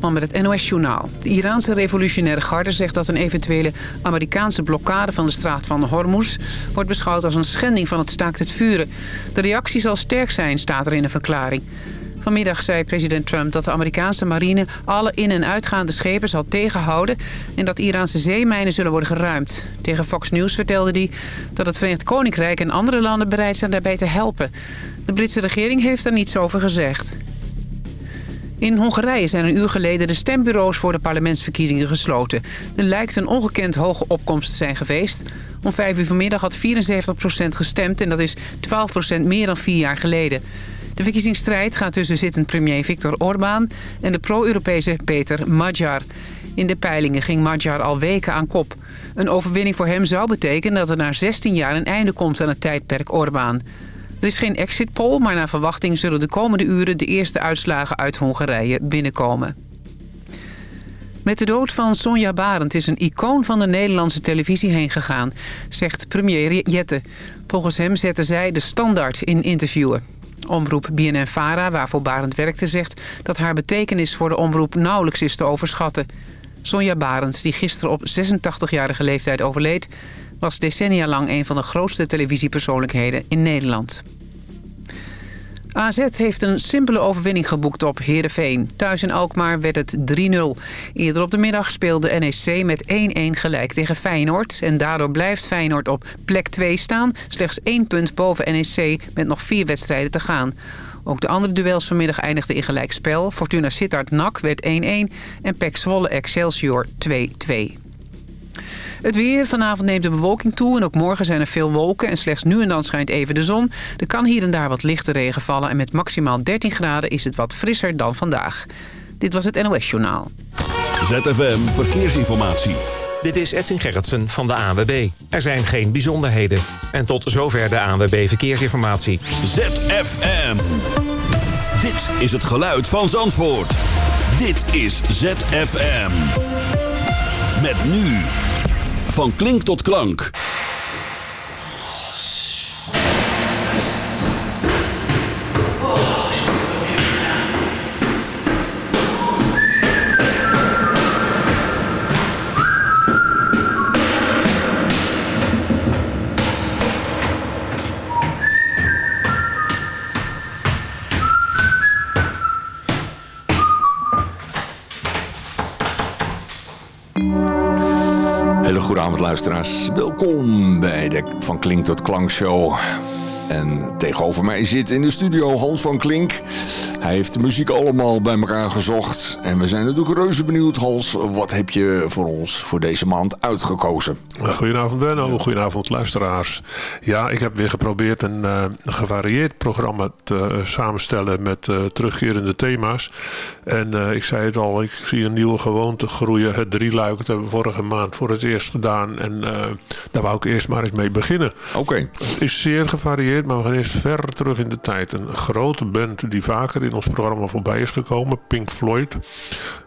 Met het NOS-journaal. De Iraanse revolutionaire garde zegt dat een eventuele Amerikaanse blokkade van de straat van Hormuz... wordt beschouwd als een schending van het staakt het vuren. De reactie zal sterk zijn, staat er in een verklaring. Vanmiddag zei president Trump dat de Amerikaanse marine alle in- en uitgaande schepen zal tegenhouden... en dat Iraanse zeemijnen zullen worden geruimd. Tegen Fox News vertelde hij dat het Verenigd Koninkrijk en andere landen bereid zijn daarbij te helpen. De Britse regering heeft daar niets over gezegd. In Hongarije zijn een uur geleden de stembureaus voor de parlementsverkiezingen gesloten. Er lijkt een ongekend hoge opkomst te zijn geweest. Om vijf uur vanmiddag had 74% gestemd en dat is 12% meer dan vier jaar geleden. De verkiezingsstrijd gaat tussen zittend premier Viktor Orbán en de pro-Europese Peter Magyar. In de peilingen ging Magyar al weken aan kop. Een overwinning voor hem zou betekenen dat er na 16 jaar een einde komt aan het tijdperk Orbán. Er is geen exit poll, maar naar verwachting zullen de komende uren de eerste uitslagen uit Hongarije binnenkomen. Met de dood van Sonja Barend is een icoon van de Nederlandse televisie heen gegaan, zegt premier Jette. Volgens hem zette zij de standaard in interviewen. Omroep BNN-Vara, waarvoor Barend werkte, zegt dat haar betekenis voor de omroep nauwelijks is te overschatten. Sonja Barend, die gisteren op 86-jarige leeftijd overleed... was decennia lang een van de grootste televisiepersoonlijkheden in Nederland. AZ heeft een simpele overwinning geboekt op Heerenveen. Thuis in Alkmaar werd het 3-0. Eerder op de middag speelde NEC met 1-1 gelijk tegen Feyenoord. En daardoor blijft Feyenoord op plek 2 staan. Slechts één punt boven NEC met nog vier wedstrijden te gaan. Ook de andere duels vanmiddag eindigden in gelijkspel. Fortuna Sittard-NAC werd 1-1 en PEC Zwolle Excelsior 2-2. Het weer. Vanavond neemt de bewolking toe en ook morgen zijn er veel wolken... en slechts nu en dan schijnt even de zon. Er kan hier en daar wat lichte regen vallen... en met maximaal 13 graden is het wat frisser dan vandaag. Dit was het NOS Journaal. ZFM Verkeersinformatie. Dit is Edwin Gerritsen van de ANWB. Er zijn geen bijzonderheden. En tot zover de ANWB Verkeersinformatie. ZFM. Dit is het geluid van Zandvoort. Dit is ZFM. Met nu... Van klink tot klank. Hele goede avond luisteraars. Welkom bij de Van Klink tot Klank show. En tegenover mij zit in de studio Hans van Klink. Hij heeft de muziek allemaal bij elkaar gezocht. En we zijn natuurlijk reuze benieuwd, Hans. Wat heb je voor ons voor deze maand uitgekozen? Goedenavond Benno, goedenavond luisteraars. Ja, ik heb weer geprobeerd een uh, gevarieerd programma te uh, samenstellen met uh, terugkerende thema's. En ik zei het al, ik zie een nieuwe gewoonte groeien. Het drieluik, dat hebben we vorige maand voor het eerst gedaan. En daar wou ik eerst maar eens mee beginnen. Oké. Okay. Het is zeer gevarieerd, maar we gaan eerst ver terug in de tijd. Een grote band die vaker in ons programma voorbij is gekomen, Pink Floyd.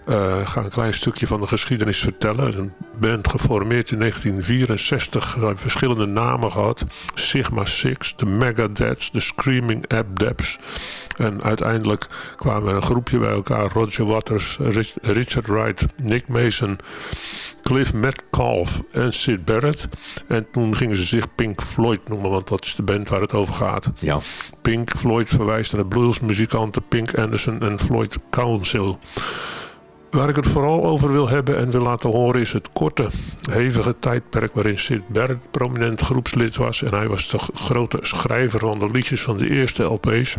Uh, ik ga een klein stukje van de geschiedenis vertellen. Een band geformeerd in 1964, uh, verschillende namen gehad. Sigma Six, de Megadeths, de Screaming Abdebs. En uiteindelijk kwamen er een groepje bij elkaar. Roger Waters, Richard Wright, Nick Mason, Cliff Metcalf en Sid Barrett. En toen gingen ze zich Pink Floyd noemen, want dat is de band waar het over gaat. Ja. Pink Floyd verwijst naar de bluesmuzikanten Pink Anderson en Floyd Council. Waar ik het vooral over wil hebben en wil laten horen is het korte, hevige tijdperk waarin Sid Barrett prominent groepslid was. En hij was de grote schrijver van de liedjes van de eerste LP's.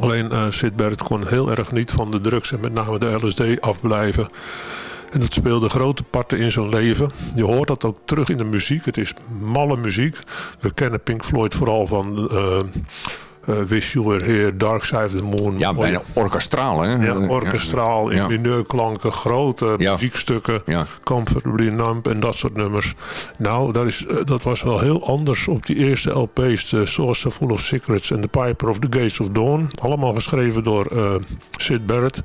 Alleen uh, Sid Barrett kon heel erg niet van de drugs en met name de LSD afblijven. En dat speelde grote parten in zijn leven. Je hoort dat ook terug in de muziek. Het is malle muziek. We kennen Pink Floyd vooral van... Uh, Wish You Were Here, Dark Side of the Moon. Ja, bijna orkestraal, hè? Ja, orkestraal, in mineurklanken, grote muziekstukken, ja. Comfortably Numb en dat soort nummers. Nou, dat, is, dat was wel heel anders op die eerste LP's. The Source Full of Secrets en The Piper of the Gates of Dawn. Allemaal geschreven door uh, Sid Barrett.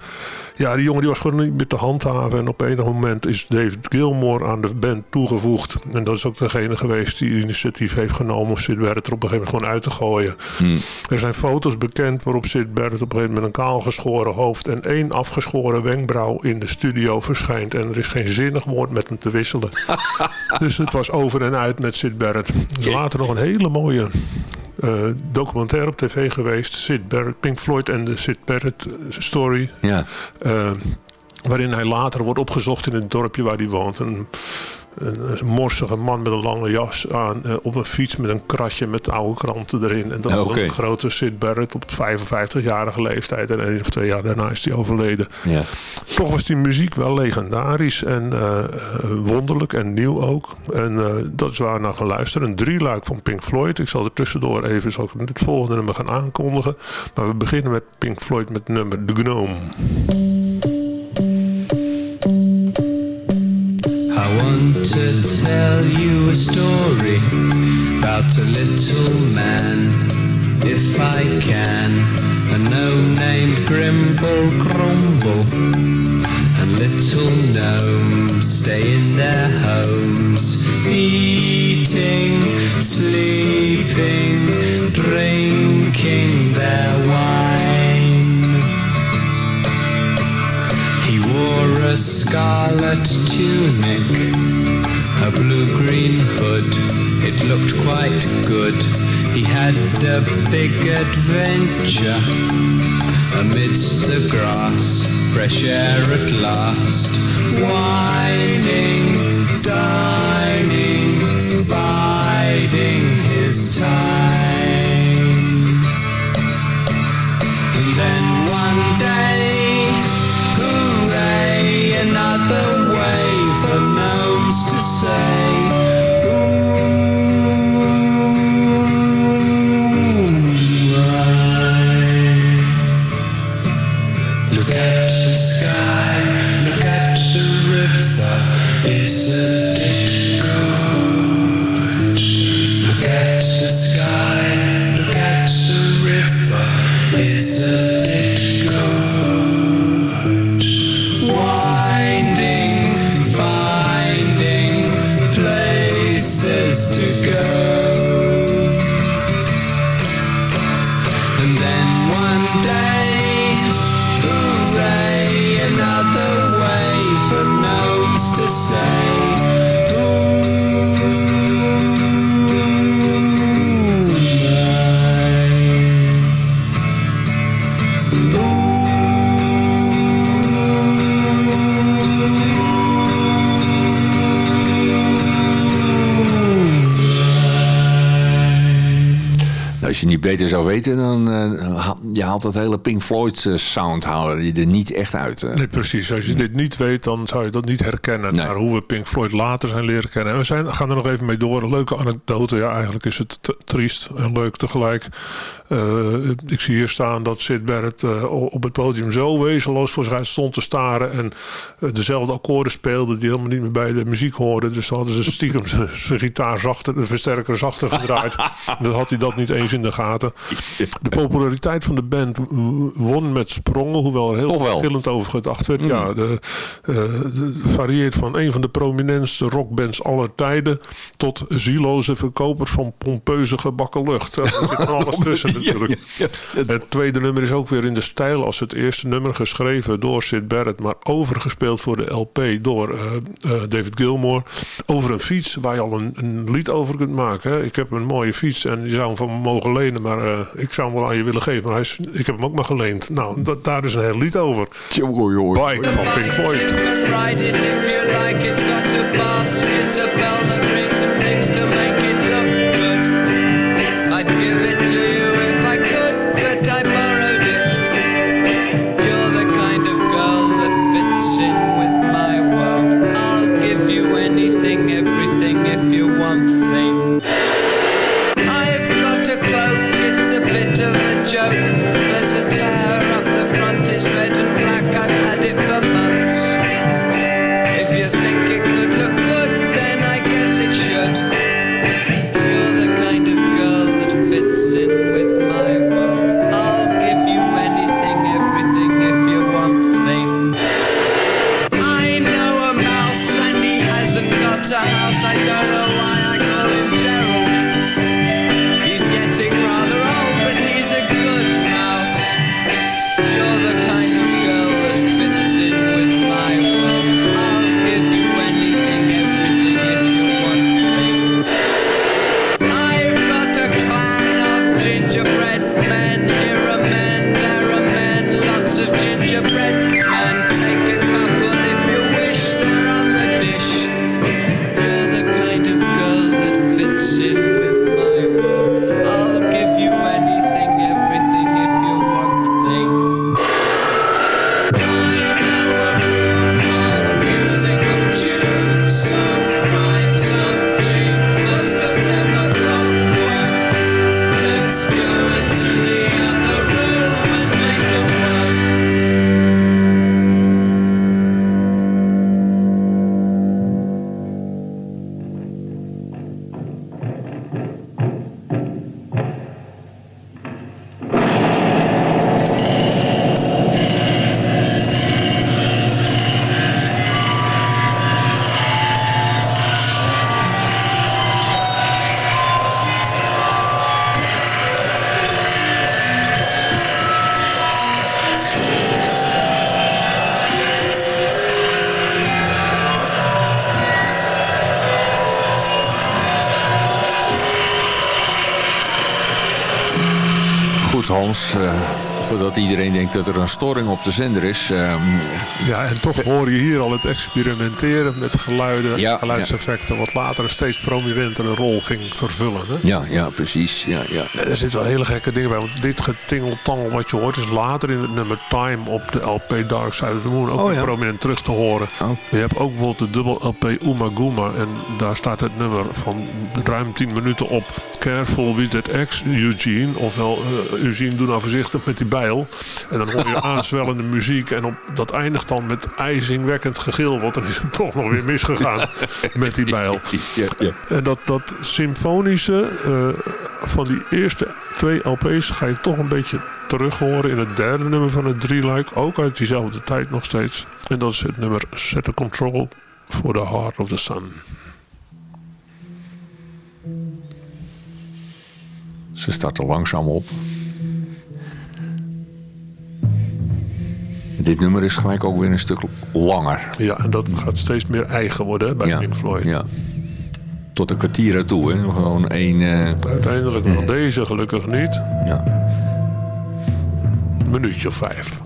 Ja, die jongen die was gewoon niet meer te handhaven. En op enig moment is David Gilmore aan de band toegevoegd. En dat is ook degene geweest die initiatief heeft genomen om Sid Barrett er op een gegeven moment gewoon uit te gooien. Hmm. Er zijn foto's bekend waarop Sid Barrett op een gegeven moment met een kaalgeschoren hoofd en één afgeschoren wenkbrauw in de studio verschijnt. En er is geen zinnig woord met hem te wisselen. dus het was over en uit met Sid Barrett. Er is later nog een hele mooie uh, documentaire op tv geweest. Sid Barrett, Pink Floyd en de Sid Barrett story. Ja. Uh, waarin hij later wordt opgezocht in het dorpje waar hij woont. Een, een, morsige man met een lange jas aan. Uh, op een fiets met een krasje met oude kranten erin. En dat was een grote Sid Barrett op 55-jarige leeftijd. En één of twee jaar daarna is hij overleden. Ja. Toch was die muziek wel legendarisch en uh, wonderlijk en nieuw ook. En dat is waar naar gaan luisteren. Een drieluik van Pink Floyd. Ik zal er tussendoor even zal ik het volgende nummer gaan aankondigen. Maar we beginnen met Pink Floyd met nummer The Gnome. Want to tell you a story about a little man, if I can. A gnome named Grimble Grumble, and little gnomes stay in their homes, eating, sleeping, drinking their wine. He wore a scarlet tunic, a blue-green hood. It looked quite good. He had a big adventure amidst the grass, fresh air at last. Whining, dining, beter zou weten, dan haal, je haalt dat hele Pink Floyd uh, sound haal je er niet echt uit. Uh. Nee, precies. Als je dit niet weet, dan zou je dat niet herkennen. Nee. Maar hoe we Pink Floyd later zijn leren kennen. En we zijn, gaan er nog even mee door. Een leuke anekdote. Ja, eigenlijk is het triest en leuk tegelijk. Uh, ik zie hier staan dat Sid Barrett uh, op het podium zo wezenloos voor zich uit stond te staren. En uh, dezelfde akkoorden speelde die helemaal niet meer bij de muziek hoorden. Dus dan hadden ze stiekem zijn gitaar zachter, de versterker zachter gedraaid. dan had hij dat niet eens in de gaten. De populariteit van de band won met sprongen, hoewel er heel verschillend over gedacht werd. Mm. Ja, de, de, varieert van een van de prominentste rockbands aller tijden tot zieloze verkopers van pompeuze gebakken lucht. Er zit van alles tussen natuurlijk. Ja, ja, het tweede nummer is ook weer in de stijl als het eerste nummer geschreven door Sid Barrett, maar overgespeeld voor de LP door uh, uh, David Gilmour. Over een fiets waar je al een, een lied over kunt maken. Hè. Ik heb een mooie fiets en je zou hem van me mogen lenen, maar ik zou hem wel aan je willen geven. Maar hij is, ik heb hem ook maar geleend. Nou, dat, daar is een heel lied over. Bike van Pink Floyd. A Hans. eh, voordat iedereen denkt dat er een storing op de zender is. Ehm, Ja, en toch hoor je hier al het experimenteren met geluiden, Ja, geluidseffecten, wat later een steeds prominenter een rol ging vervullen. Hè? ja, ja, precies. Ja, ja. Er zitten wel hele gekke dingen bij, want dit getingeltangel wat je hoort is later in het nummer Time op de LP Dark Side of the Moon ook Oh, ja. prominent terug te horen. Oh. Je hebt ook bijvoorbeeld de dubbel LP Uma Guma en daar staat het nummer van ruim 10 minuten op. Careful with that X, Eugene. Ofwel, eh, Eugene, doe nou voorzichtig met die En dan hoor je aanzwellende muziek en op, dat eindigt dan met ijzingwekkend gegil, want dan is het toch nog weer misgegaan met die bijl. Ja, ja. En dat, dat symfonische eh, van die eerste twee LP's ga je toch een beetje terug horen in het derde nummer van het drieluik. Ook uit diezelfde tijd nog steeds. En dat is het nummer Set a Control for the Heart of the Sun. Ze starten langzaam op. Dit nummer is gelijk ook weer een stuk langer. Ja, en dat gaat steeds meer eigen worden hè, bij ja, Pink Floyd. ja. Tot een kwartier ertoe, hè? Gewoon één... eh, Uiteindelijk nog deze gelukkig niet. ja. Een minuutje of vijf.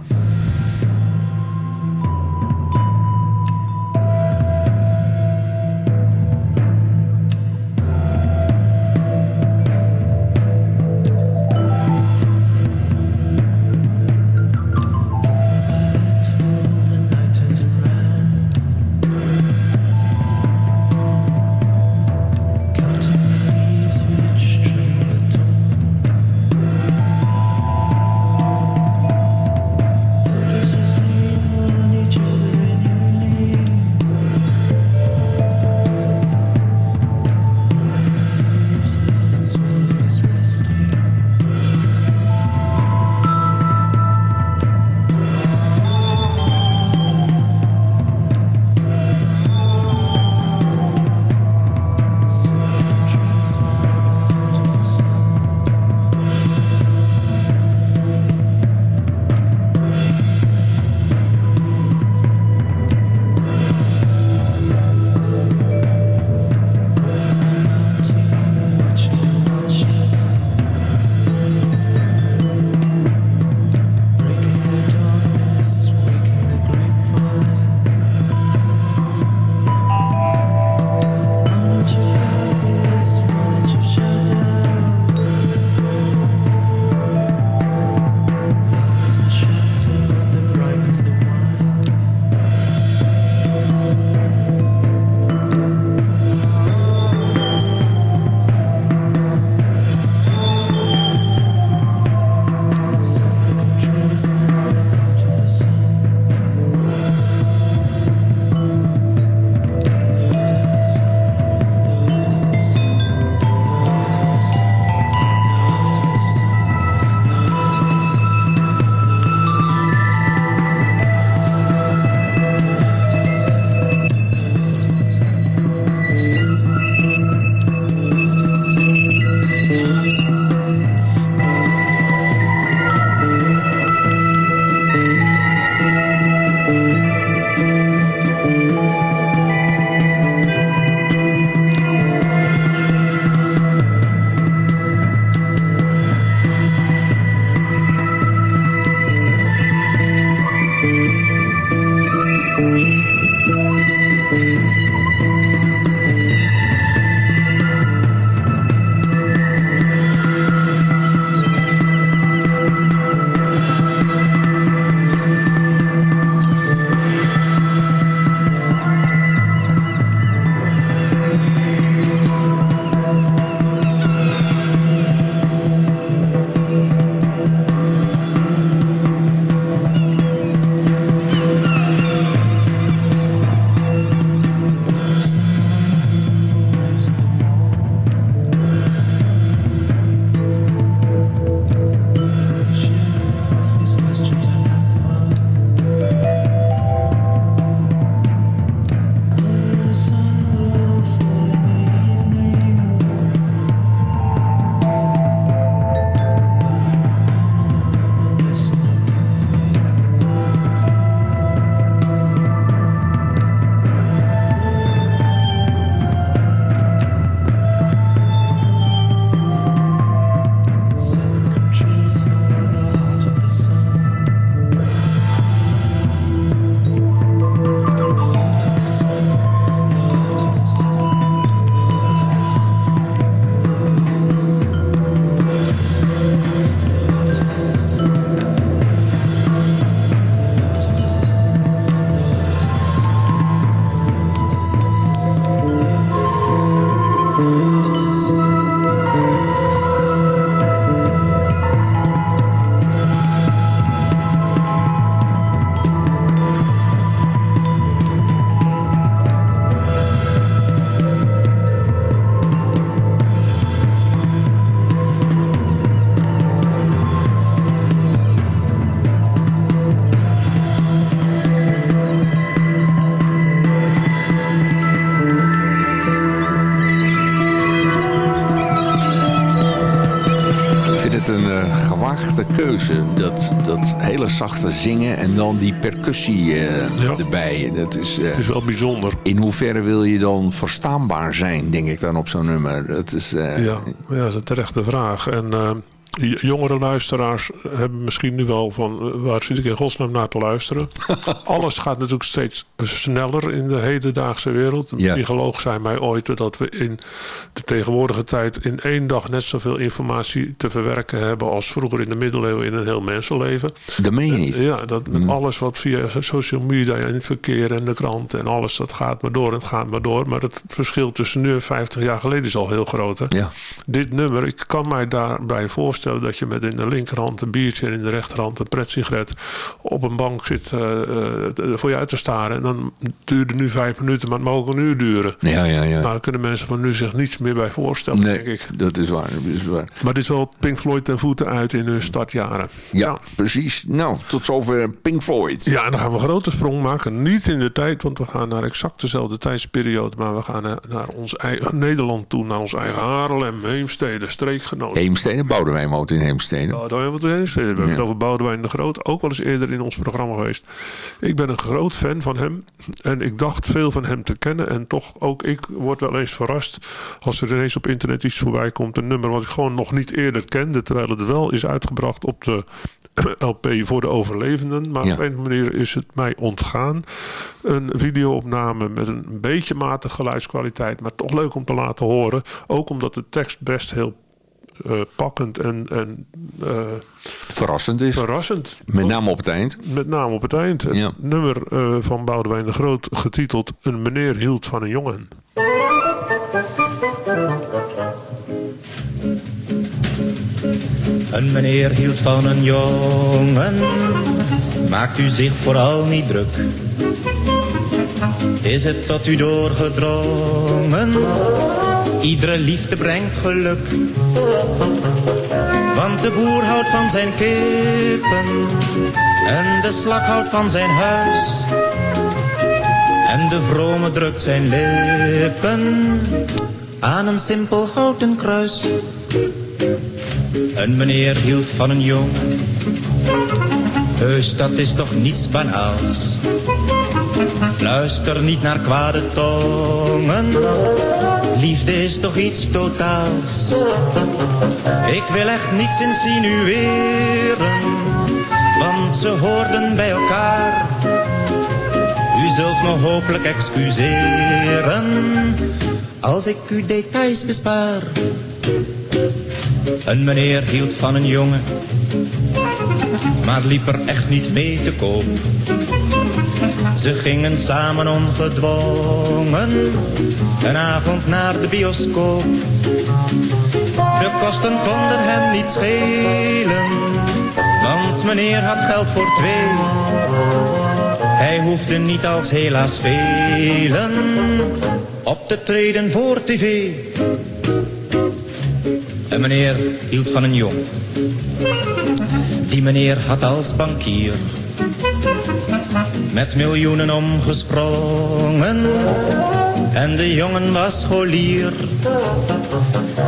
Gewaagde keuze. Dat, dat hele zachte zingen en dan die percussie eh, Ja. erbij. Dat is, eh, Het is wel bijzonder. in hoeverre wil je dan verstaanbaar zijn, denk ik dan op zo'n nummer? Dat is, eh, Ja, ja, dat is een terechte vraag. En jongere luisteraars hebben misschien nu wel van... eh, waar zit ik in godsnaam naar te luisteren? Alles gaat natuurlijk steeds sneller in de hedendaagse wereld. Een Ja. psycholoog zei mij ooit dat we in de tegenwoordige tijd... in één dag net zoveel informatie te verwerken hebben... als vroeger in de middeleeuwen in een heel mensenleven. dat meen je niet. Ja, dat met alles wat via social media en het verkeer en de krant en alles, dat gaat maar door en het gaat maar door. Maar het verschil tussen nu en 50 jaar geleden is al heel groot. Hè? Ja. Dit nummer, ik kan mij daarbij voorstellen dat je met in de linkerhand een biertje en in de rechterhand een pretsigaret op een bank zit eh, eh, voor je uit te staren. En dan duurde nu vijf minuten, maar het mogen een uur duren. Ja, ja, ja. Nou, daar kunnen mensen van nu zich niets meer bij voorstellen, nee, denk ik. dat is waar. Dat is waar. Maar dit is wel Pink Floyd ten voeten uit in hun startjaren. Ja, precies. Nou, tot zover Pink Floyd. Ja, en dan gaan we een grote sprong maken. Niet in de tijd, want we gaan naar exact dezelfde tijdsperiode. Maar we gaan naar, naar ons eigen Nederland toe. Naar ons eigen Haarlem, Heemstede, streekgenoten. Heemstede, Boudewijn woont in Heemstede. Boudewijn Heemstede. We hebben Ja. het over Boudewijn de Groot. Ook wel eens eerder in ons programma geweest. Ik ben een groot fan van hem. En ik dacht veel van hem te kennen. En toch ook ik word wel eens verrast. Als er ineens op internet iets voorbij komt. Een nummer wat ik gewoon nog niet eerder kende. Terwijl het wel is uitgebracht op de LP voor de overlevenden. Maar Ja. op een of andere manier is het mij ontgaan. Een videoopname met een beetje matige geluidskwaliteit. Maar toch leuk om te laten horen. Ook omdat de tekst best heel eh, pakkend en, en eh, Verrassend is. verrassend. Met name op het eind. Met name op het eind. Het nummer eh, van Boudewijn de Groot getiteld Een meneer hield van een jongen. Een meneer hield van een jongen, maakt u zich vooral niet druk. Is het tot u doorgedrongen, iedere liefde brengt geluk. Want de boer houdt van zijn kippen, en de slak houdt van zijn huis. En de vrome drukt zijn lippen aan een simpel houten kruis. Een meneer hield van een jongen. Heus, dat is toch niets banaals. Luister niet naar kwade tongen. Liefde is toch iets totaals. Ik wil echt niets insinueren. Want ze hoorden bij elkaar. U zult me hopelijk excuseren. Als ik u details bespaar. Een meneer hield van een jongen, maar liep er echt niet mee te koop. Ze gingen samen ongedwongen, een avond naar de bioscoop. De kosten konden hem niet schelen, want meneer had geld voor twee. Hij hoefde niet als helaas velen op te treden voor tv. Een meneer hield van een jong. Die meneer had als bankier met miljoenen omgesprongen. En de jongen was scholier.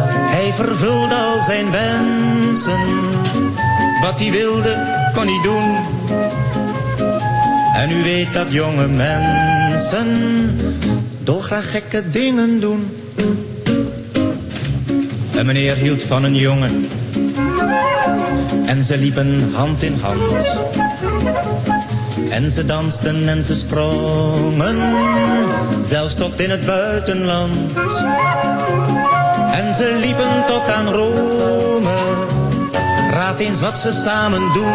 Hij vervulde al zijn wensen. Wat hij wilde, kon hij doen. En u weet dat jonge mensen dolgraag gekke dingen doen. Een meneer hield van een jongen. En ze liepen hand in hand. En ze dansten en ze sprongen. Zelfs tot in het buitenland. En ze liepen tot aan Rome. Raad eens wat ze samen doen.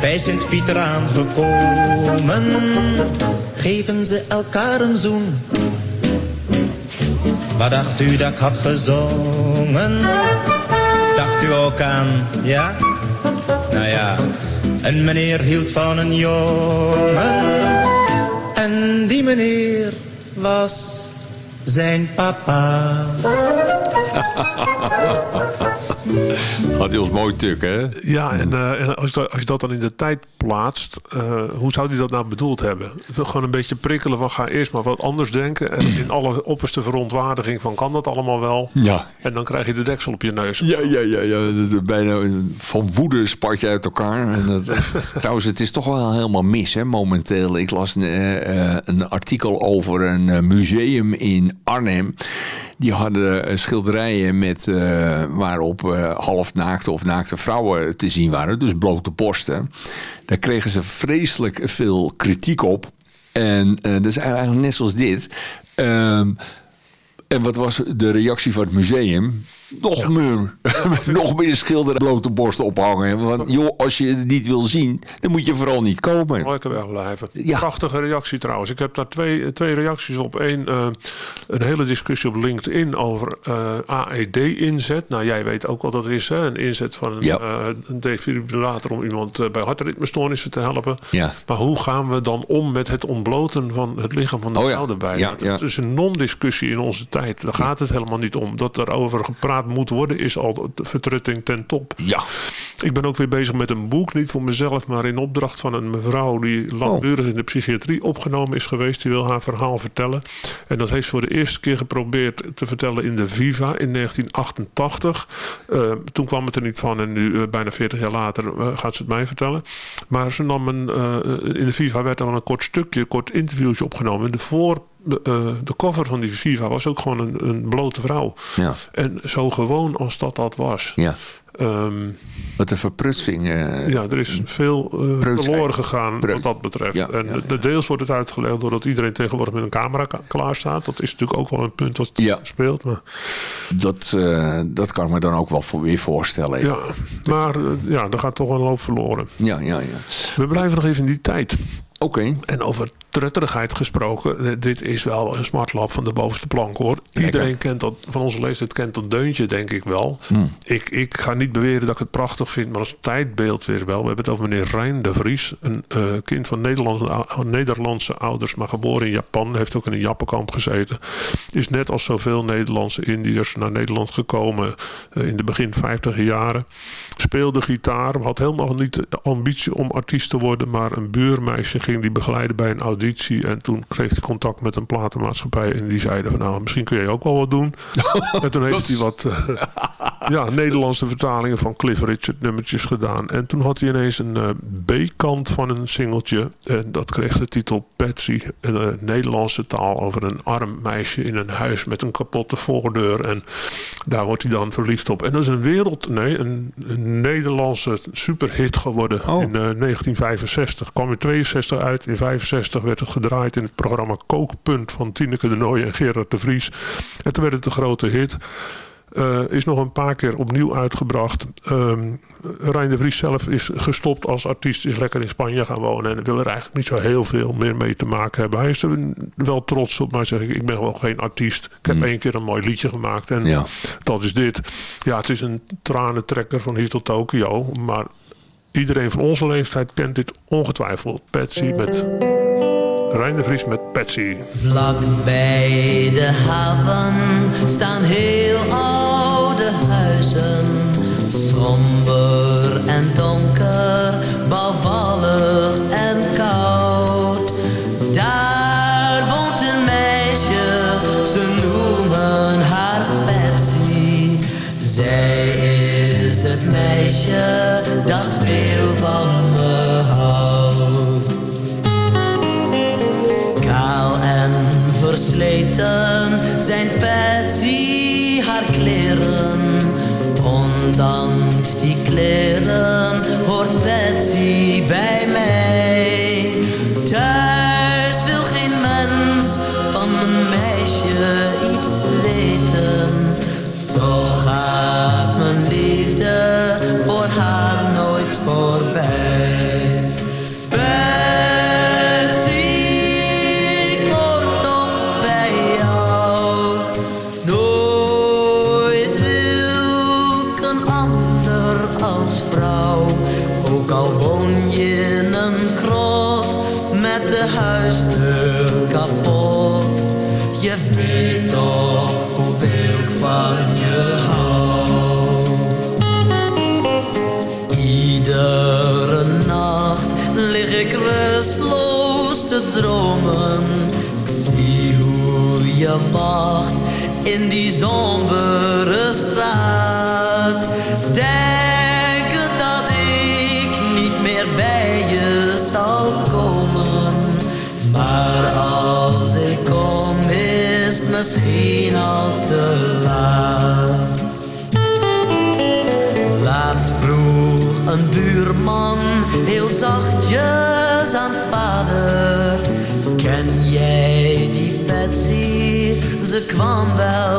Bij Sint-Pieter aangekomen. Geven ze elkaar een zoen. Wat dacht u dat ik had gezongen? Dacht u ook aan, ja? Nou ja, een meneer hield van een jongen. En die meneer was zijn papa. Had hij ons mooi tuk, hè? Ja, en, eh, en als, je dat, als je dat dan in de tijd plaatst, eh, hoe zou hij dat nou bedoeld hebben? Gewoon een beetje prikkelen van ga eerst maar wat anders denken. En in alle opperste verontwaardiging van kan dat allemaal wel? Ja. En dan krijg je de deksel op je neus. Ja, ja, ja, ja. Bijna van woede spat je uit elkaar. En dat, trouwens, het is toch wel helemaal mis, hè, momenteel. Ik las een, eh, een artikel over een museum in Arnhem. Die hadden eh, schilderijen met, eh, waarop eh, half naakte of naakte vrouwen te zien waren. Dus blote borsten. Daar kregen ze vreselijk veel kritiek op. En eh, dat is eigenlijk net zoals dit. Ehm, en wat was de reactie van het museum? Nog meer. Nog meer schilderen blote borsten ophangen. Want joh, als je het niet wil zien, dan moet je vooral niet komen. Lekker wegblijven. Ja. Prachtige reactie trouwens. Ik heb daar twee, twee reacties op. Eén, eh, een hele discussie op LinkedIn over eh, AED-inzet. Nou, jij weet ook wat dat is. Hè? Een inzet van een, Ja. eh, een defibrillator om iemand eh, bij hartritmestoornissen te helpen. Ja. Maar hoe gaan we dan om met het ontbloten van het lichaam van de Oh? Ja, Dat ja. is een non-discussie in onze tijd. Daar gaat het helemaal niet om. Dat er over moet worden is al de vertrutting ten top. Ja. Ik ben ook weer bezig met een boek, niet voor mezelf, maar in opdracht van een mevrouw die Oh. langdurig in de psychiatrie opgenomen is geweest. Die wil haar verhaal vertellen. En dat heeft ze voor de eerste keer geprobeerd te vertellen in de Viva in 1988. Eh, toen kwam het er niet van en nu, eh, bijna 40 jaar later, eh, gaat ze het mij vertellen. Maar ze nam een, in de Viva werd dan een kort stukje, een kort interviewtje opgenomen. En de voor de, de cover van die Viva was ook gewoon een, een blote vrouw. Ja. En zo gewoon als dat dat was. Ja. Ehm, Wat een verprutsing. eh, ja, er is veel Preutsheid. verloren gegaan Preut. wat dat betreft. Ja, en ja, de- de deels wordt het uitgelegd doordat iedereen tegenwoordig met een camera klaar staat. Dat is natuurlijk ook wel een punt wat speelt. Maar, dat, eh, dat kan ik me dan ook wel voor, weer voorstellen. ja, maar ja, er gaat toch een hoop verloren. ja, ja. ja. We blijven nog even in die tijd. Oké. En over trutterigheid gesproken, eh, dit is wel een smartlap van de bovenste plank hoor. Iedereen kent dat, van onze leeftijd kent dat deuntje denk ik wel. Ik, ik ga niet beweren dat ik het prachtig vind, maar als tijdbeeld weer wel. We hebben het over meneer Rijn de Vries, een eh, kind van Nederlandse, Nederlandse ouders, maar geboren in Japan. Heeft ook in een Jappenkamp gezeten. Is net als zoveel Nederlandse Indiërs naar Nederland gekomen eh, in de begin 50 jaren. Speelde gitaar, had helemaal niet de ambitie om artiest te worden, maar een buurmeisje ging die begeleiden bij een En toen kreeg hij contact met een platenmaatschappij. En die zeiden van nou, misschien kun je ook wel wat doen. en toen heeft hij wat eh, ja, Nederlandse vertalingen van Cliff Richard nummertjes gedaan. En toen had hij ineens een eh, B-kant van een singeltje. En dat kreeg de titel Patsy. Een eh, Nederlandse taal over een arm meisje in een huis met een kapotte voordeur. En daar wordt hij dan verliefd op. En dat is een wereld, nee, een, een Nederlandse superhit geworden Oh. in eh, 1965. Kwam in 62 uit. In 65 werd het gedraaid in het programma Kookpunt van Tineke de Nooijen en Gerard de Vries. En toen werd het een grote hit. Eh, is nog een paar keer opnieuw uitgebracht. Ehm Rijn de Vries zelf is gestopt als artiest. Is lekker in Spanje gaan wonen. En wil er eigenlijk niet zo heel veel meer mee te maken hebben. Hij is er wel trots op. Maar zeg ik, ik ben wel geen artiest. Ik heb één keer een mooi liedje gemaakt. En Ja. dat is dit. Ja, het is een tranentrekker van hier tot Tokio. Maar iedereen van onze leeftijd kent dit ongetwijfeld. Patsy met... Rijn de Vries met Patsy. Vlak bij de haven staan heel oude huizen. Somber en donker, bouwvallig zijn Patsy haar kleren. Ondanks die kleren hoort Patsy bij mij. Zachtjes aan vader. Ken jij die Betsy? Ze kwam wel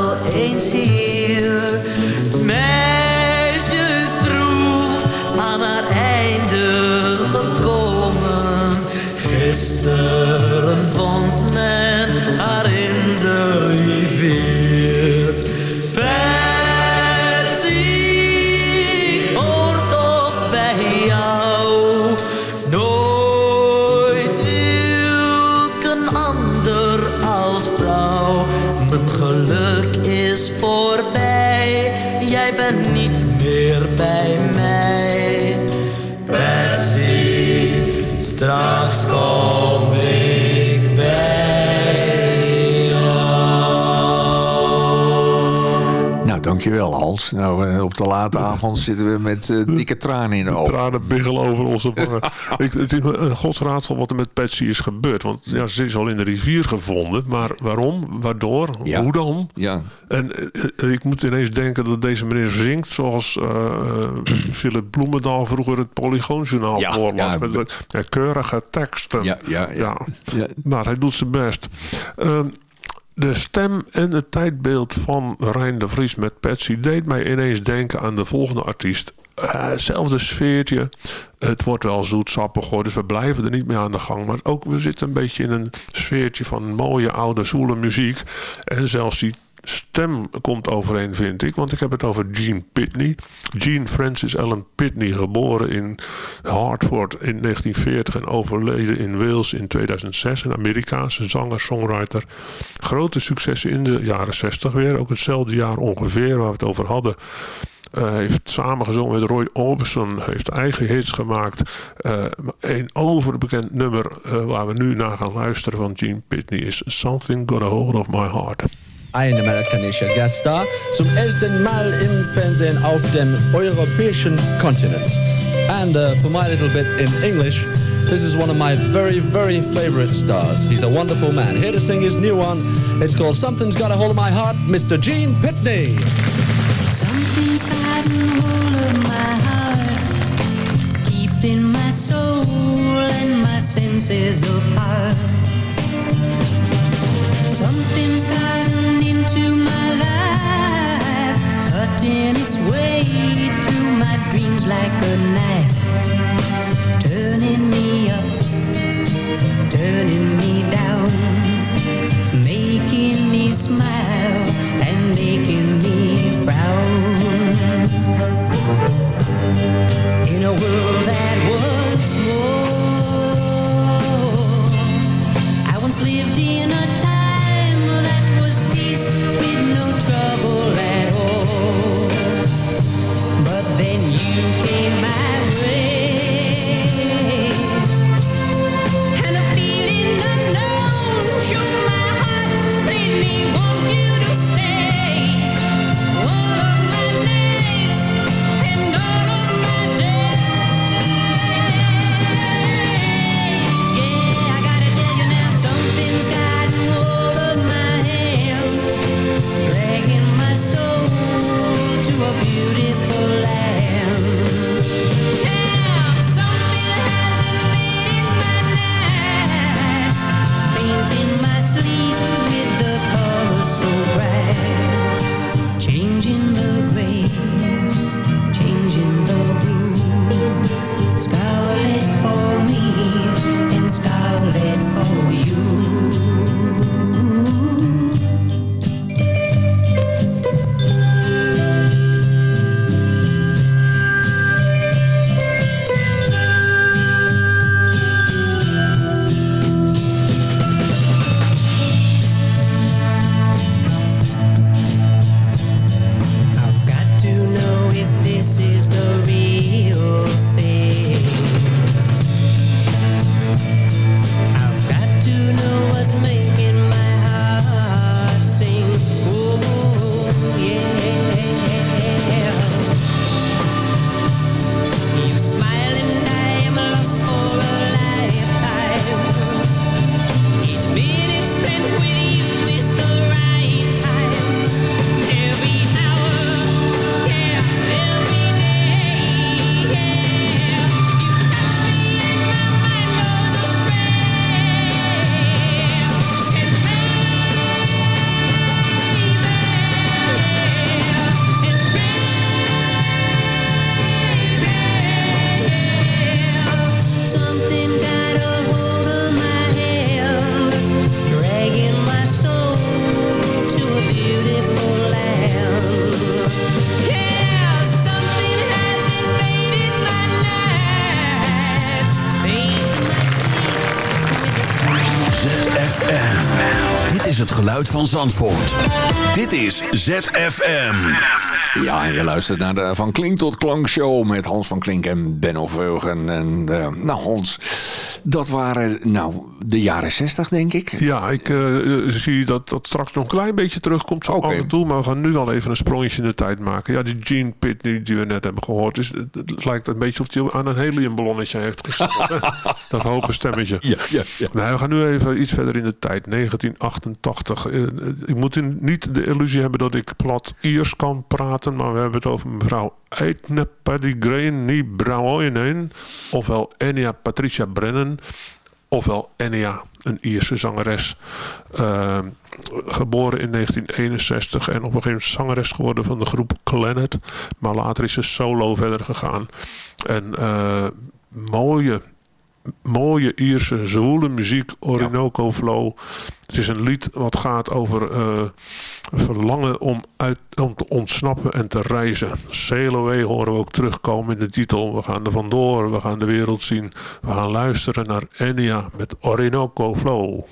Nou, eh, op de late avond zitten we met eh, dikke tranen in de ogen. Tranen biggelen over onze wangen. ik, het is een godsraadsel wat er met Patsy is gebeurd. Want ja, ze is al in de rivier gevonden. Maar waarom? Waardoor? Ja. Hoe dan? Ja. En eh, ik moet ineens denken dat deze meneer zingt zoals Philip Bloemendaal vroeger het Polygoonjournaal Ja, voorlas. ja, met keurige teksten. Ja, ja, ja. Ja. Maar hij doet zijn best. Ehm, de stem en het tijdbeeld van Rijn de Vries met Patsy deed mij ineens denken aan de volgende artiest. Eh, hetzelfde sfeertje. Het wordt wel zoetsappig hoor, dus we blijven er niet mee aan de gang. Maar ook we zitten een beetje in een sfeertje van mooie oude zoele muziek. En zelfs die stem komt overeen, vind ik. Want ik heb het over Gene Pitney. Gene Francis Allen Pitney, geboren in Hartford in 1940 en overleden in Wales in 2006. Een Amerikaanse zanger, songwriter. Grote successen in de jaren 60 weer. Ook hetzelfde jaar ongeveer waar we het over hadden. Uh, heeft samengezongen met Roy Orbison. Heeft eigen hits gemaakt. Uh, een overbekend nummer uh, waar we nu naar gaan luisteren van Gene Pitney is Something Got a Hold of My Heart. Ein amerikanischer Gaststar zum ersten Mal im Fernsehen auf dem europäischen Kontinent. And uh, for my little bit in English, this is one of my very, very favorite stars. He's a wonderful man. Here to sing his new one. It's called Something's Got a Hold of My Heart, Mr. Gene Pitney. Something's got a hold of my heart, keeping my soul and my senses apart. Cutting its way through my dreams like a knife, turning me up, turning me down, making me smile and making me frown. In a world that van Zandvoort. Dit is ZFM. Ja, en je luistert naar de Van Klink tot Klank show met Hans van Klink en Benno Veugen. En eh, nou Hans, dat waren nou de jaren 60 denk ik. Ja, ik eh, eh, zie dat dat straks nog een klein beetje terugkomt zo Oké. af en toe. Maar we gaan nu wel even een sprongetje in de tijd maken. Ja, die Gene Pitney die we net hebben gehoord. Is, het, het lijkt een beetje of hij aan een heliumballonnetje heeft gestaan. dat hoge stemmetje. Ja, ja, ja. We gaan nu even iets verder in de tijd. 1988. Eh, Ik moet in- niet de illusie hebben dat ik plat Iers kan praten. Maar we hebben het over mevrouw Eitne Paddy Brouwoinen. Ofwel Enya Patricia Brennan. Ofwel Enya, een Ierse zangeres. Eh, geboren in 1961 en op een gegeven moment zangeres geworden van de groep Clannad. Maar later is ze solo verder gegaan. En eh, mooie mooie Ierse zwoele muziek, Orinoco Flow. Het is een lied wat gaat over eh, verlangen om, uit, om te ontsnappen en te reizen. Sail Away horen we ook terugkomen in de titel. We gaan er vandoor, we gaan de wereld zien. We gaan luisteren naar Enya met Orinoco Flow.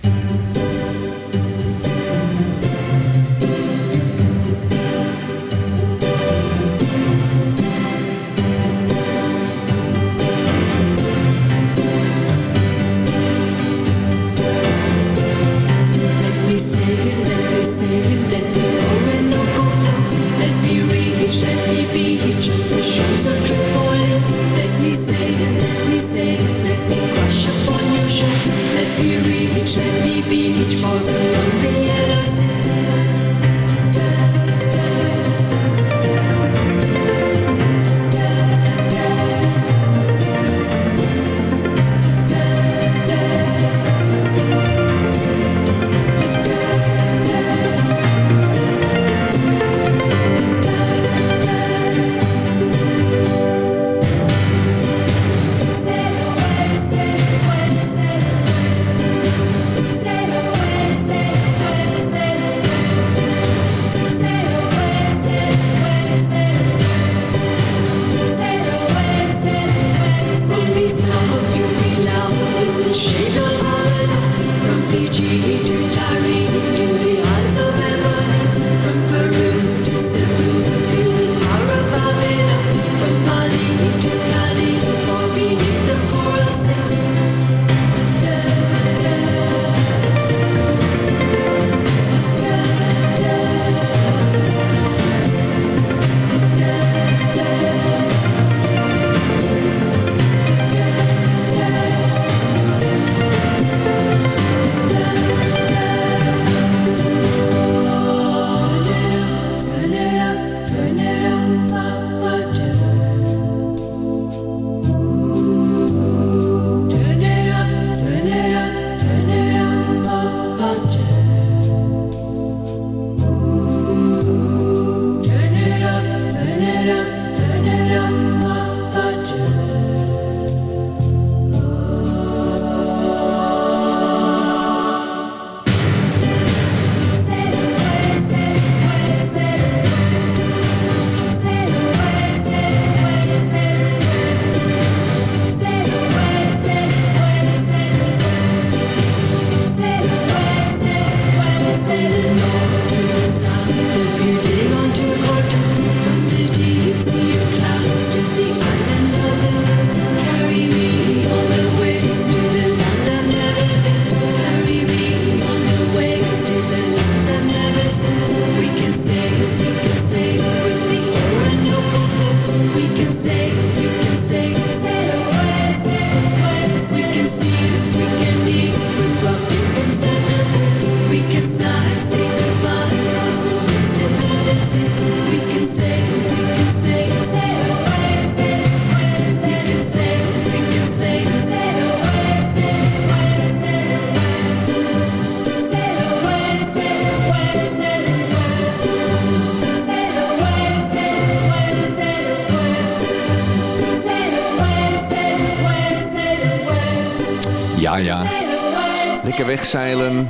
Wegzeilen.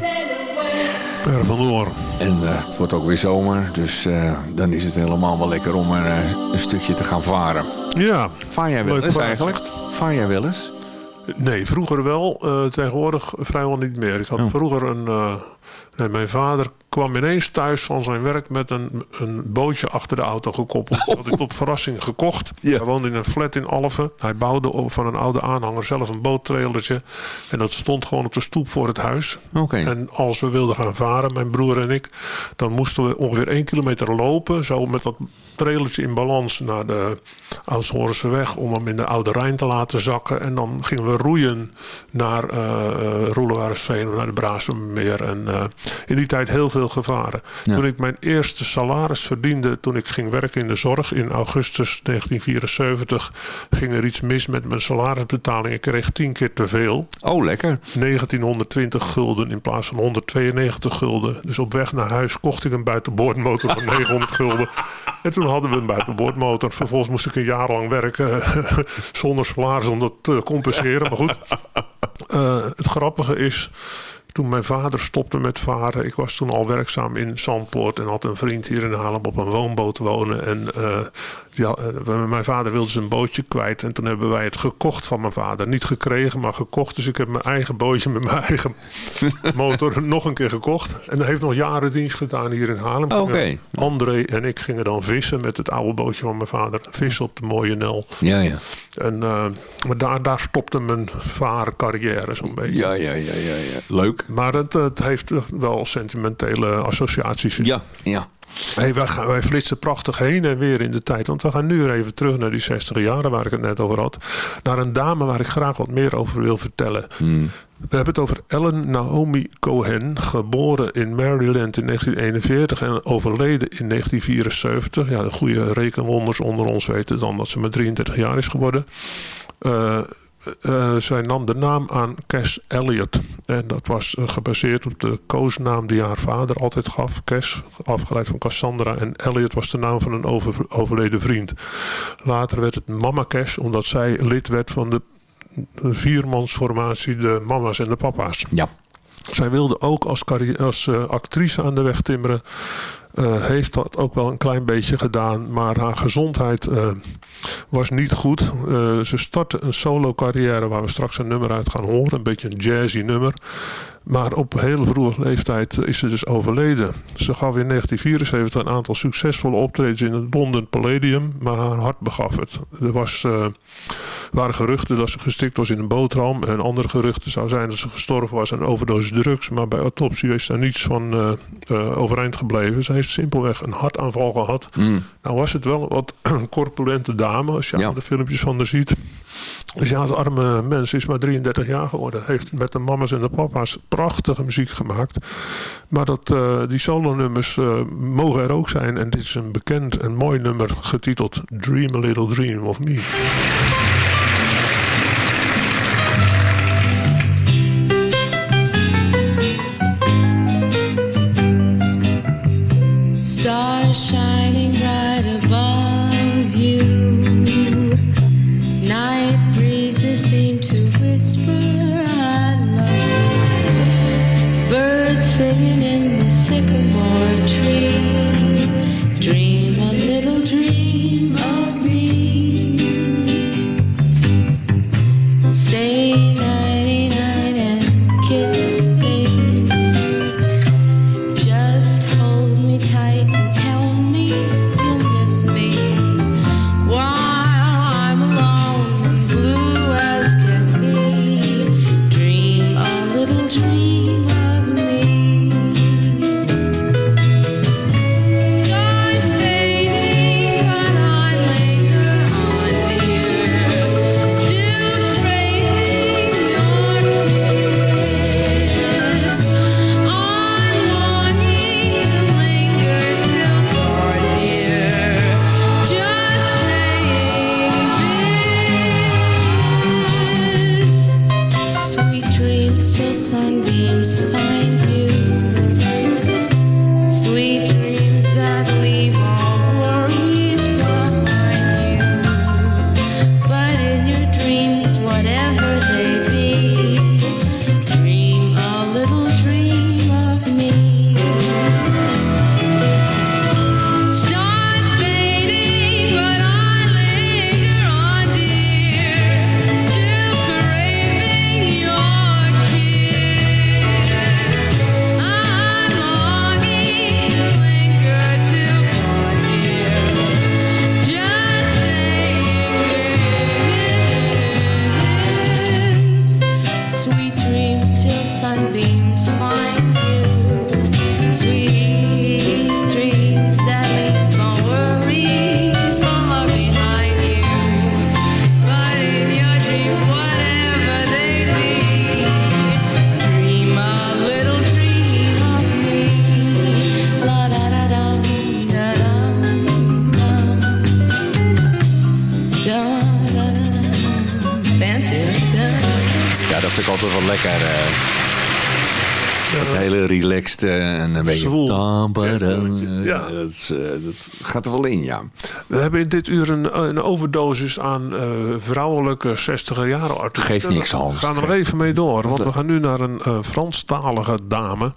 Er vandoor. En eh, het wordt ook weer zomer, dus eh, dan is het helemaal wel lekker om er eh, een stukje te gaan varen. Ja, Vaar jij wel eens eigenlijk? Vaar jij wel eens? Nee, vroeger wel. tegenwoordig vrijwel niet meer. Ik had vroeger een... eh, nee, mijn vader kwam ineens thuis van zijn werk met een, een bootje achter de auto gekoppeld. Dat had ik tot verrassing gekocht. Hij woonde in een flat in Alphen. Hij bouwde van een oude aanhanger zelf een boottrailertje. En dat stond gewoon op de stoep voor het huis. En als we wilden gaan varen, mijn broer en ik... dan moesten we ongeveer één kilometer lopen. Zo met dat trailertje in balans naar de Oudshorse weg... om hem in de Oude Rijn te laten zakken. En dan gingen we roeien naar uh, Roelewaardsveen, naar de Braasmeer. En eh, in die tijd heel veel gevaren. Ja. Toen ik mijn eerste salaris verdiende... toen ik ging werken in de zorg in augustus 1974... ging er iets mis met mijn salarisbetaling. Ik kreeg tien keer te veel. Oh, lekker. 1920 gulden in plaats van 192 gulden. Dus op weg naar huis kocht ik een buitenboordmotor van 900 gulden. En toen hadden we een buitenboordmotor. Vervolgens moest ik een jaar lang werken zonder salaris om dat te compenseren. Maar goed, eh, het grappige is... Toen mijn vader stopte met varen, ik was toen al werkzaam in Zandpoort en had een vriend hier in Haarlem op een woonboot wonen. En uh, ja, uh, mijn vader wilde zijn bootje kwijt en toen hebben wij het gekocht van mijn vader. Niet gekregen, maar gekocht. Dus ik heb mijn eigen bootje met mijn eigen motor nog een keer gekocht. En dat heeft nog jaren dienst gedaan hier in Haarlem. Okay. André en ik gingen dan vissen met het oude bootje van mijn vader. Vissen op de mooie Nel. Ja, ja. En uh, maar daar, daar stopte mijn varencarrière zo'n beetje. Ja, ja, ja, ja, ja. Leuk. Maar het, het heeft wel sentimentele associaties. Ja, ja. Hey, wij, gaan, wij flitsen prachtig heen en weer in de tijd. Want we gaan nu even terug naar die 60 jaren waar ik het net over had. Naar een dame waar ik graag wat meer over wil vertellen. Hmm. We hebben het over Ellen Naomi Cohen. Geboren in Maryland in 1941 en overleden in 1974. Ja, de goede rekenwonders onder ons weten dan dat ze maar 33 jaar is geworden. Uh, uh, zij nam de naam aan Cass Elliot. En dat was uh, gebaseerd op de koosnaam die haar vader altijd gaf. Cass, afgeleid van Cassandra. En Elliot was de naam van een over, overleden vriend. Later werd het Mama Cass, omdat zij lid werd van de, viermansformatie De Mama's en de Papa's. Ja. Zij wilde ook als, als uh, actrice aan de weg timmeren. Uh, heeft dat ook wel een klein beetje gedaan. Maar haar gezondheid uh, was niet goed. Uh, ze startte een solo carrière waar we straks een nummer uit gaan horen. Een beetje een jazzy nummer. Maar op heel vroege leeftijd is ze dus overleden. Ze gaf in 1974 een aantal succesvolle optredens in het London Palladium. Maar haar hart begaf het. Er was, waren geruchten dat ze gestikt was in een boterham. En andere geruchten zou zijn dat ze gestorven was aan overdosis drugs. Maar bij autopsie is daar niets van overeind gebleven. Ze heeft simpelweg een hartaanval gehad. Mm. Nou was het wel een wat corpulente dame. Als je ja. de filmpjes van haar ziet. Dus ja, het arme mens is maar 33 jaar geworden. Heeft met de mama's en de papa's prachtige muziek gemaakt. Maar dat, uh, die solo-nummers uh, mogen er ook zijn. En dit is een bekend en mooi nummer getiteld Dream a Little Dream of Me. Een beetje... Zwoel. Ja. Dat, eh, dat gaat er wel in, ja. We hebben in dit uur een, een overdosis aan eh, vrouwelijke 60 jaren artiesten. Geeft niks, Hans. We gaan er even mee door, want we gaan nu naar een eh, Franstalige dame.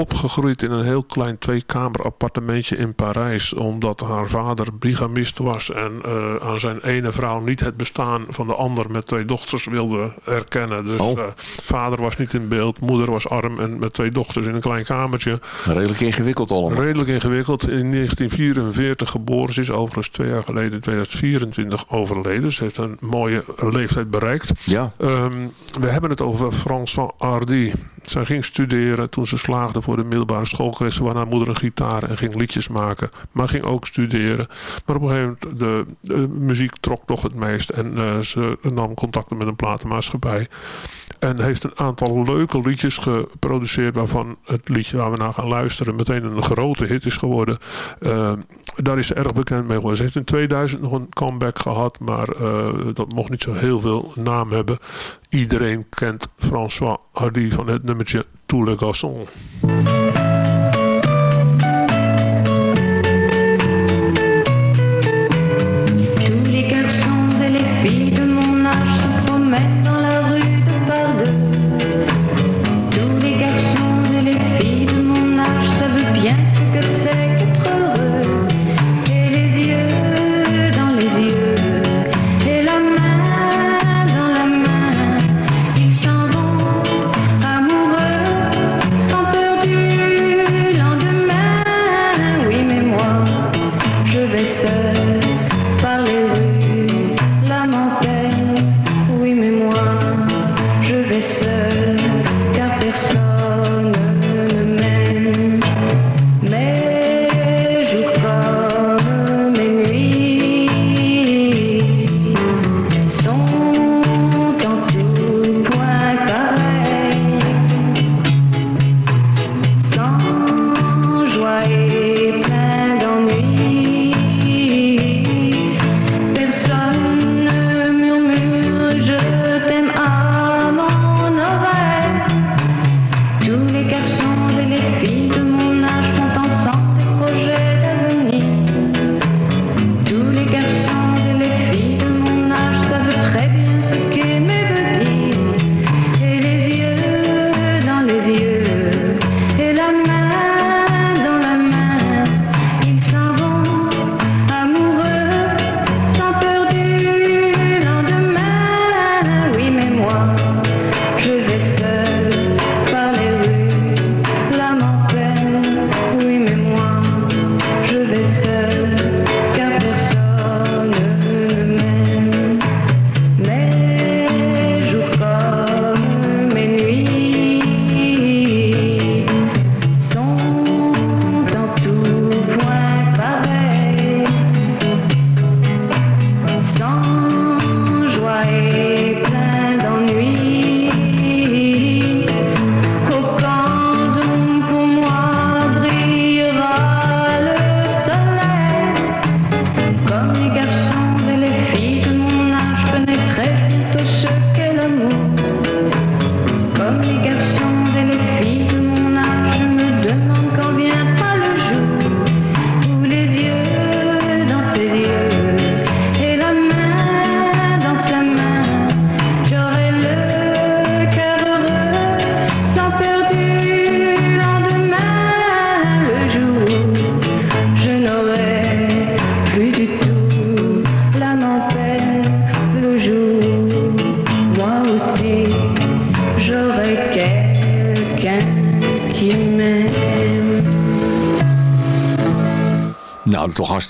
Opgegroeid in een heel klein tweekamer appartementje in Parijs. Omdat haar vader bigamist was en eh, aan zijn ene vrouw niet het bestaan van de ander met twee dochters wilde erkennen. Dus Oh. eh, vader was niet in beeld, moeder was arm en met twee dochters in een klein kamertje. Redelijk ingewikkeld allemaal. Redelijk ingewikkeld. In 1944 geboren. Ze is overigens twee jaar geleden, in 2024, overleden. Ze heeft een mooie leeftijd bereikt. Ja. Ehm, we hebben het over François Hardy. Zij ging studeren toen ze slaagde voor de middelbare school. Kreeg ze van haar moeder een gitaar en ging liedjes maken. Maar ging ook studeren. Maar op een gegeven moment, de, muziek trok toch het meest. En eh, ze nam contacten met een platenmaatschappij. En heeft een aantal leuke liedjes geproduceerd. Waarvan het liedje waar we naar gaan luisteren meteen een grote hit is geworden. Eh, daar is ze erg bekend mee geworden. Ze heeft in 2000 nog een comeback gehad. Maar eh, dat mocht niet zo heel veel naam hebben. Iedereen kent François Hardy van het nummertje Tous les garçons.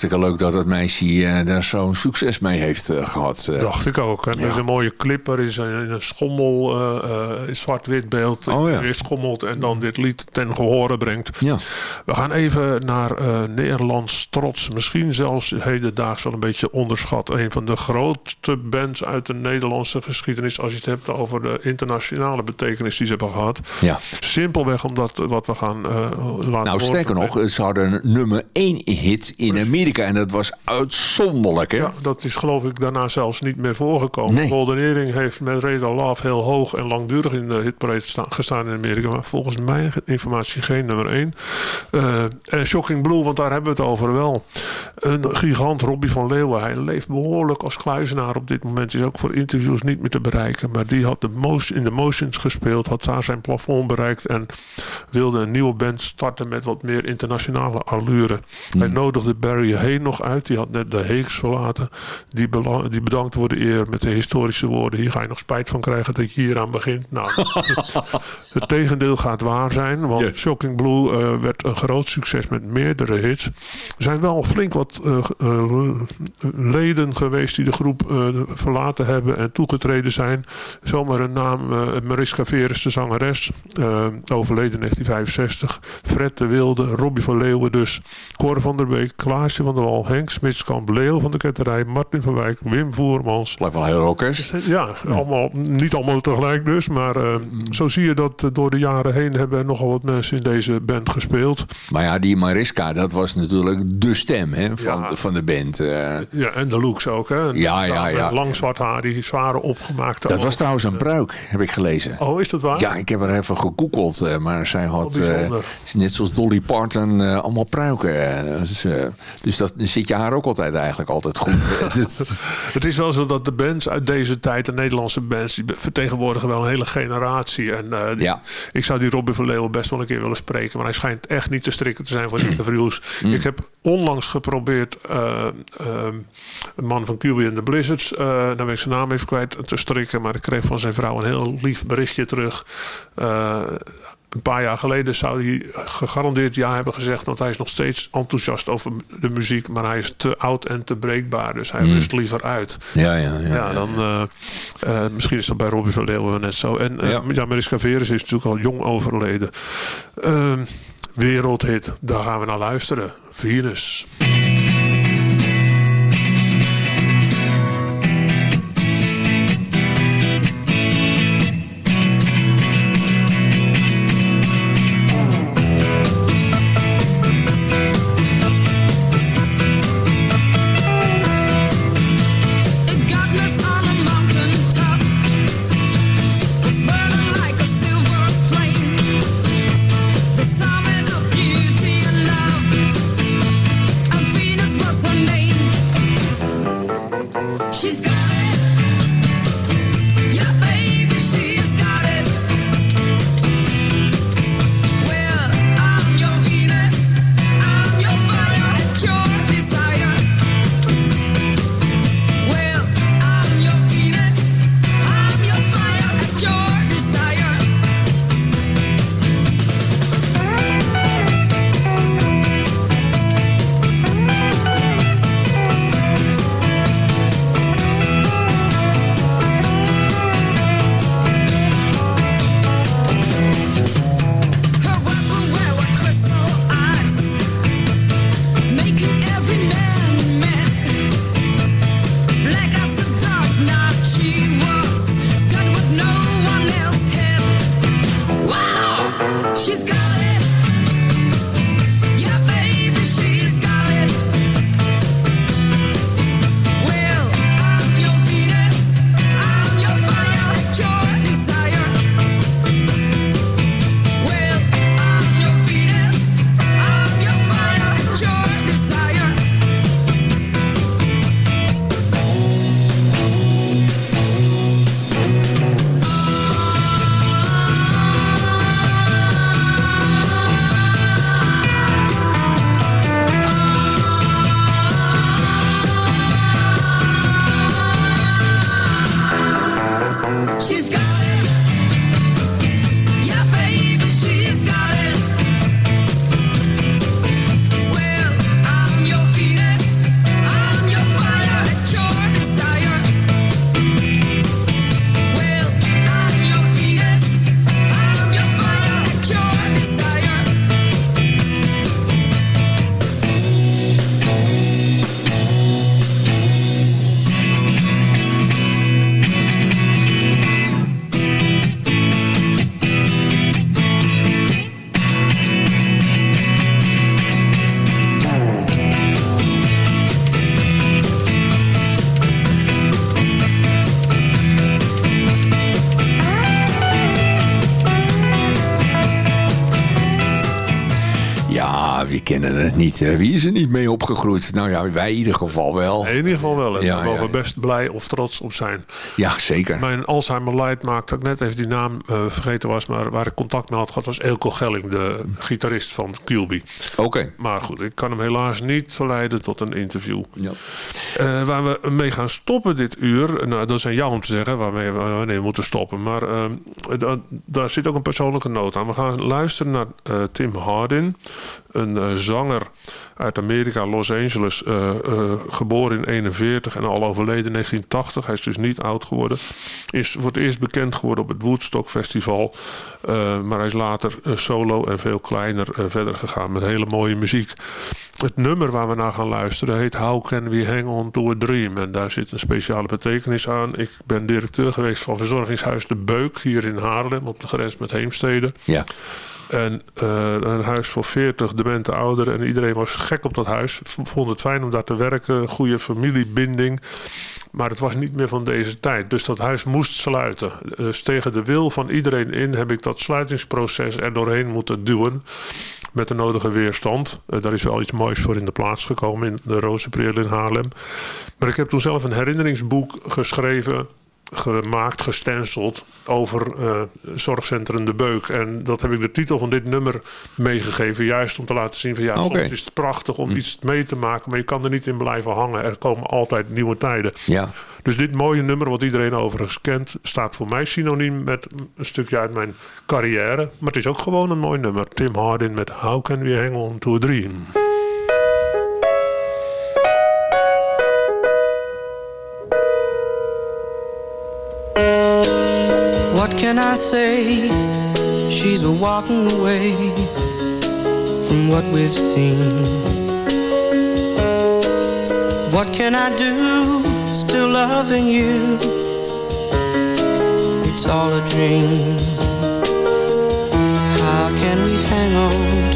Hartstikke leuk dat het meisje eh, daar zo'n succes mee heeft eh, gehad. eh. Dacht ik ook. En er is een mooie clip. Er is een, een schommel, zwart-wit beeld. Oh, ja. Schommelt en dan dit lied ten gehore brengt. Ja. We gaan even naar eh, Nederlands trots. Misschien zelfs hedendaags wel een beetje onderschat. Een van de grootste bands uit de Nederlandse geschiedenis. Als je het hebt over de internationale betekenis die ze hebben gehad. Ja. Simpelweg omdat wat we gaan eh, laten Nou, sterker nog, ze hadden nummer 1 hit in Amerika. En dat was uitzonderlijk, hè? Ja, dat is geloof ik daarna zelfs niet meer voorgekomen. Nee. Golden Earring heeft met Radar Love heel hoog en langdurig in de hitparade sta- gestaan in Amerika. Maar volgens mijn informatie geen nummer 1. En Shocking Blue, want daar hebben we het over wel. Een gigant, Robbie van Leeuwen. Hij leeft behoorlijk als kluizenaar op dit moment. Is ook voor interviews niet meer te bereiken. Maar die had de in de Motions gespeeld. Had daar zijn plafond bereikt. En wilde een nieuwe band starten met wat meer internationale allure. Hij nodigde Barry Hay nog uit. Die had net de Heeks verlaten. Die, die bedankt voor de eer met de historische woorden. Hier ga je nog spijt van krijgen dat je hier aan begint. Nou, het tegendeel gaat waar zijn. Want Shocking Blue eh, werd een groot succes met meerdere hits. Er zijn wel flink wat eh, eh, leden geweest die de groep eh, verlaten hebben en toegetreden zijn. Zomaar een naam, Mariska Veres, de zangeres, overleden in 1965. Fred de Wilde, Robbie van Leeuwen dus, Cor van der Beek, Klaasje van der Wal, Henk Smitskamp, Leo van de Ketterij, Martin van Wijk, Wim Voermans. Lijkt wel een heel orkest. Ja, Allemaal, niet allemaal tegelijk dus, maar eh, zo zie je dat door de jaren heen hebben er nogal wat mensen in deze band gespeeld. Maar ja, die Mariska, dat was natuurlijk de stem hè, van, Ja. van de band. eh. Ja, en de looks ook, hè? Ja, ja, ja. Lang zwart haar, die zware opgemaakte. dat was trouwens een pruik, heb ik gelezen. Oh, is dat waar? Ja, ik heb er even gegoogeld, eh, maar zij had, Oh, bijzonder. eh, net zoals Dolly Parton, allemaal pruiken. dus dus dat, dan zit je haar ook altijd eigenlijk altijd goed. Het- is wel zo dat de bands uit deze tijd, de Nederlandse bands, die vertegenwoordigen wel een hele generatie. En Ja. ik zou die Robin van Leeuwen best wel een keer willen spreken, maar hij schijnt echt niet te strikken te zijn voor Mm. interviews. Ik heb onlangs geprobeerd eh, eh, een man van QB and the Blizzards, daar ben ik zijn naam even kwijt, te strikken, maar ik kreeg van zijn vrouw een heel lief berichtje terug. Een paar jaar geleden zou hij gegarandeerd ja hebben gezegd. Want hij is nog steeds enthousiast over de muziek. Maar hij is te oud en te breekbaar. Dus hij Mm. rust liever uit. Ja, ja, ja, ja, dan, misschien is dat bij Robbie van Leeuwen net zo. En Ja. ja. Mariska Veres is natuurlijk al jong overleden. Wereldhit, daar gaan we naar luisteren. Venus. Niet? Hè? Wie is er niet mee opgegroeid? Nou ja, wij in ieder geval wel. In ieder geval wel. En Ja, daar mogen we best blij of trots op zijn. Ja, zeker. Mijn Alzheimer Light maakte dat ik net even die naam eh, vergeten was. Maar waar ik contact mee had gehad was Elko Gelling, de gitarist van Kilby. Oké. Maar goed, ik kan hem helaas niet verleiden tot een interview. Ja. Eh, waar we mee gaan stoppen dit uur. Nou, dat is aan jou om te zeggen waarmee we, wanneer we moeten stoppen. Maar eh, da- daar zit ook een persoonlijke noot aan. We gaan luisteren naar Tim Hardin. Een eh, zanger uit Amerika, Los Angeles. eh, eh, geboren in 41 en al overleden in 1980. Hij is dus niet oud geworden. Is voor het eerst bekend geworden op het Woodstock Festival. Maar hij is later solo en veel kleiner verder gegaan met hele mooie muziek. Het nummer waar we naar gaan luisteren heet How Can We Hang On To A Dream. En daar zit een speciale betekenis aan. Ik ben directeur geweest van verzorgingshuis De Beuk hier in Haarlem op de grens met Heemstede. Ja. En eh, een huis voor 40 demente ouderen. En iedereen was gek op dat huis. Vond het fijn om daar te werken. Goede familiebinding. Maar het was niet meer van deze tijd. Dus dat huis moest sluiten. Dus tegen de wil van iedereen in heb ik dat sluitingsproces er doorheen moeten duwen. Met de nodige weerstand. Eh, daar is wel iets moois voor in de plaats gekomen. In de Rozenpreel in Haarlem. Maar ik heb toen zelf een herinneringsboek geschreven gemaakt, gestenceld over eh, zorgcentrum De Beuk. En dat heb ik de titel van dit nummer meegegeven. Juist om te laten zien van ja, Oké. soms is het prachtig om iets mee te maken. Maar je kan er niet in blijven hangen. Er komen altijd nieuwe tijden. Ja. Dus dit mooie nummer, wat iedereen overigens kent... staat voor mij synoniem met een stukje uit mijn carrière. Maar het is ook gewoon een mooi nummer. Tim Hardin met How Can We Hang On To A Dream. What can I say? She's walking away from what we've seen. What can I do? Still loving you. It's all a dream. How can we hang on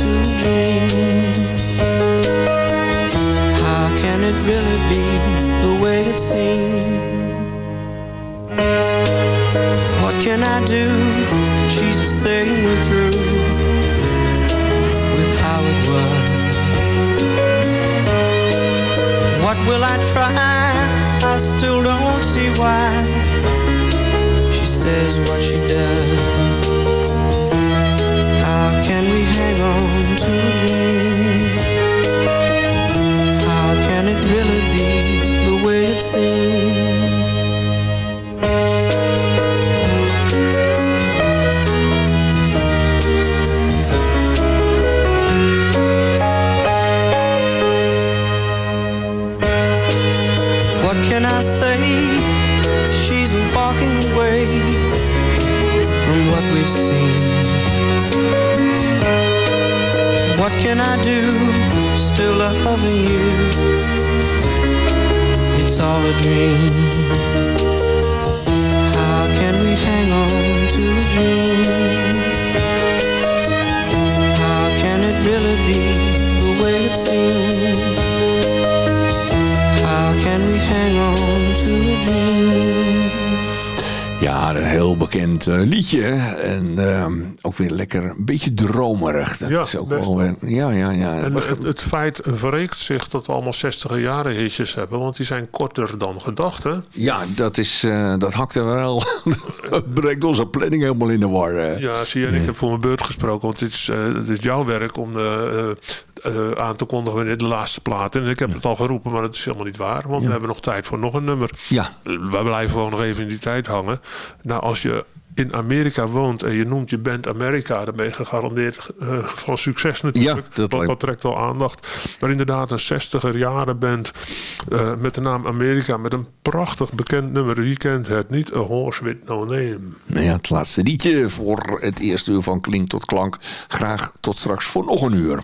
try? Liedje. En ehm, ook weer lekker een beetje dromerig. Dat Ja, is ook wel weer, ja, ja, ja. En het, het feit verrekent zich dat we allemaal 60 jaren hitjes hebben. Want die zijn korter dan gedacht, hè? Ja, dat, is, eh, dat hakt er wel. dat brengt onze planning helemaal in de war. eh. Ja, zie je, en ik heb voor mijn beurt gesproken. Want het is, eh, het is jouw werk om eh, eh, eh, aan te kondigen wanneer de laatste plaat. En ik heb het al geroepen, maar dat is helemaal niet waar. Want we hebben nog tijd voor nog een nummer. Ja. We blijven gewoon nog even in die tijd hangen. Nou, als je in Amerika woont en je noemt je band Amerika... dan ben je gegarandeerd eh, van succes natuurlijk. Ja, dat dat, trekt wel aandacht. Maar inderdaad, een 60er jaren band eh, met de naam Amerika... met een prachtig bekend nummer. Wie kent het niet? A Horse With No Name. Nou ja, het laatste liedje voor het eerste uur van Klink tot Klank. Graag tot straks voor nog een uur.